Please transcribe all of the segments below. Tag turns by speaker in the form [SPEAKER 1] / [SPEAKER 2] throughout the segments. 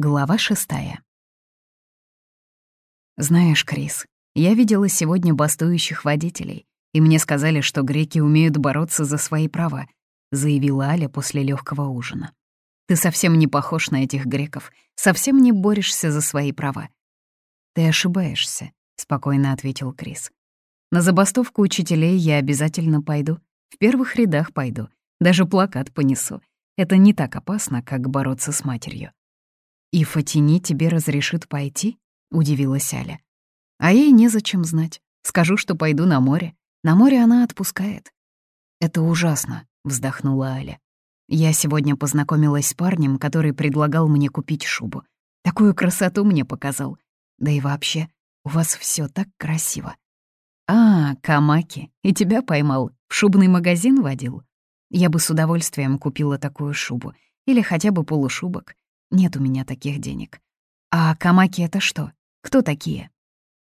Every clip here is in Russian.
[SPEAKER 1] Глава шестая. Знаешь, Крис, я видела сегодня бастующих водителей, и мне сказали, что греки умеют бороться за свои права, заявила Аля после легкого ужина. Ты совсем не похож на этих греков, совсем не борешься за свои права. Ты ошибаешься, спокойно ответил Крис. На забастовку учителей я обязательно пойду, в первых рядах пойду, даже плакат понесу. Это не так опасно, как бороться с матерью. «И Фатини тебе разрешит пойти?» — удивилась Аля. «А ей незачем знать. Скажу, что пойду на море. На море она отпускает». «Это ужасно», — вздохнула Аля. «Я сегодня познакомилась с парнем, который предлагал мне купить шубу. Такую красоту мне показал. Да и вообще, у вас все так красиво». «А, Камаки, и тебя поймал, в шубный магазин водил?» Я бы с удовольствием купила такую шубу. Или хотя бы полушубок. Нет у меня таких денег. А камаки — это что? Кто такие?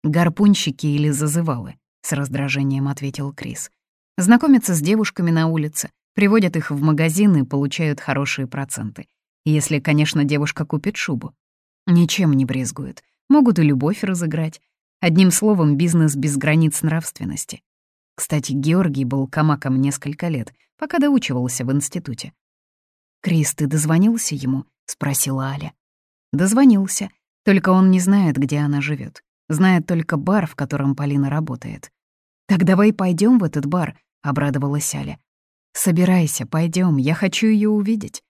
[SPEAKER 1] Гарпунщики или зазывалы, с раздражением ответил Крис. Знакомятся с девушками на улице, приводят их в магазин и получают хорошие проценты. Если, конечно, девушка купит шубу. Ничем не брезгуют. Могут и любовь разыграть. Одним словом, бизнес без границ нравственности. Кстати, Георгий был камаком несколько лет, пока доучивался в институте. «Крис, ты дозвонился ему?» — спросила Аля. Дозвонился, только он не знает, где она живет. Знает только бар, в котором Полина работает. «Так давай пойдем в этот бар», — обрадовалась Аля. «Собирайся, пойдем, я хочу ее увидеть».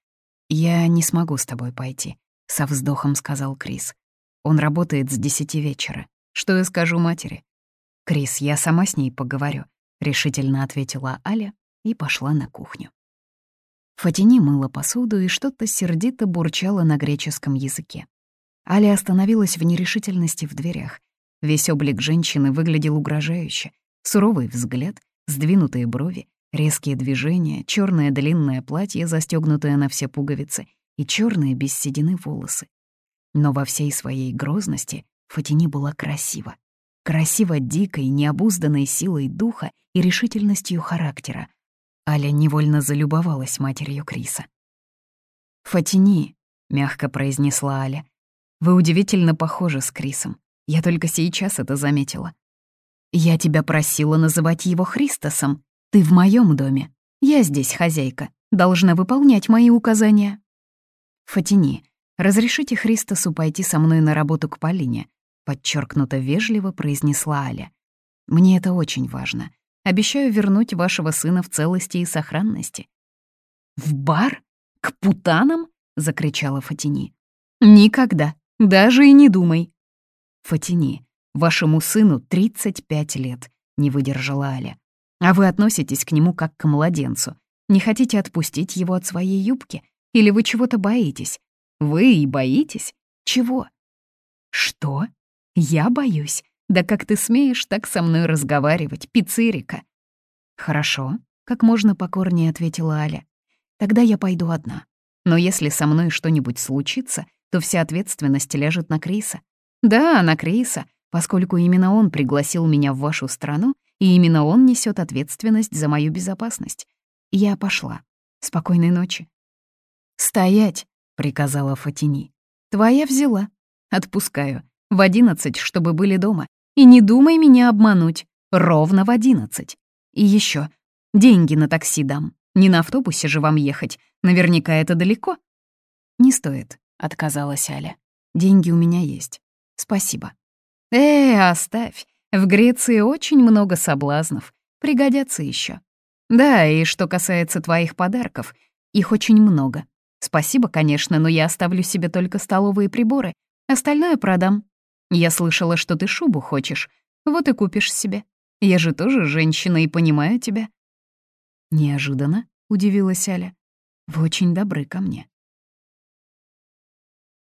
[SPEAKER 1] «Я не смогу с тобой пойти», — со вздохом сказал Крис. «Он работает с десяти вечера. Что я скажу матери?» «Крис, я сама с ней поговорю», — решительно ответила Аля и пошла на кухню. Фатини мыла посуду и что-то сердито бурчала на греческом языке. Аля остановилась в нерешительности в дверях. Весь облик женщины выглядел угрожающе. Суровый взгляд, сдвинутые брови, резкие движения, черное длинное платье, застегнутое на все пуговицы, и черные без седины волосы. Но во всей своей грозности Фатини была красива. Красиво дикой, необузданной силой духа и решительностью характера, Аля невольно залюбовалась матерью Криса. «Фатини», — мягко произнесла Аля, — «вы удивительно похожи с Крисом. Я только сейчас это заметила. Я тебя просила называть его Христосом. Ты в моем доме. Я здесь хозяйка. Должна выполнять мои указания». «Фатини, разрешите Христосу пойти со мной на работу к Полине», — подчеркнуто вежливо произнесла Аля. «Мне это очень важно. Обещаю вернуть вашего сына в целости и сохранности». «В бар? К путанам?» — закричала Фатини. «Никогда, даже и не думай». «Фатини, вашему сыну 35 лет», — не выдержала Аля. «А вы относитесь к нему как к младенцу. Не хотите отпустить его от своей юбки? Или вы чего-то боитесь? Вы и боитесь? Чего?» «Что? Я боюсь? Да как ты смеешь так со мной разговаривать, пиццерика?» «Хорошо», — как можно покорнее ответила Аля. «Тогда я пойду одна. Но если со мной что-нибудь случится, то вся ответственность ляжет на Криса. Да, на Криса, поскольку именно он пригласил меня в вашу страну, и именно он несет ответственность за мою безопасность. Я пошла. Спокойной ночи». «Стоять!» — приказала Фатини. «Твоя взяла. Отпускаю. В одиннадцать, чтобы были дома. И не думай меня обмануть. Ровно в одиннадцать. И еще деньги на такси дам. Не на автобусе же вам ехать. Наверняка это далеко. Не стоит, отказалась Аля. Деньги у меня есть. Спасибо. Э, оставь. В Греции очень много соблазнов. Пригодятся еще. Да, и что касается твоих подарков, их очень много. Спасибо, конечно, но я оставлю себе только столовые приборы. Остальное продам. Я слышала, что ты шубу хочешь. Вот и купишь себе. Я же тоже женщина и понимаю тебя». «Неожиданно», — удивилась Аля. «Вы очень добры ко мне».